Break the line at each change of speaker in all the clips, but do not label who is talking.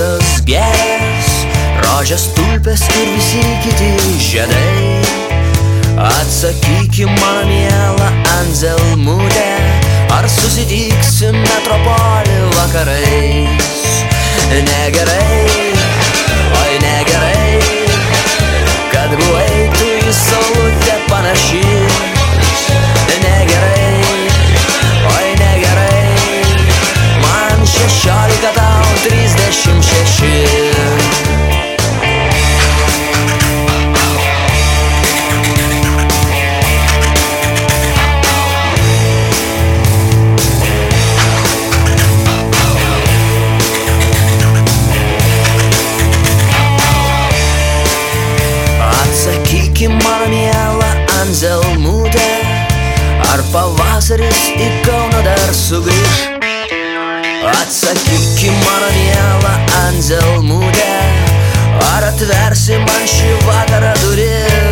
visas gėlės, rožės tulpės ir visi kiti žiedai. Atsakyk į mano mielą Anzelmūdę, ar susitiksim metropolį vakarais. Negerai. Pavasaris į Kauną dar sugrįž Atsakyki mano mielą Anzelmutę Ar atversi man šį vakarą duris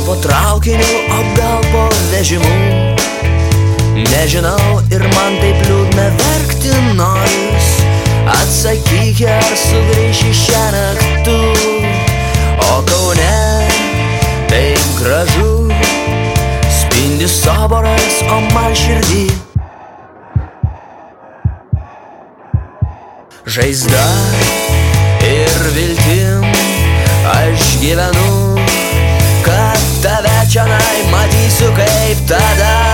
Gal po traukiniu, o gal po vežimu. Nežinau ir man taip liūdna verkti noris Atsakyk, ar sugrįši šią naktį O kaune taip gražu Spindi soboras, o man širdį. Žaizda ir viltim aš gyvenu, じゃないマディス・グレイブただ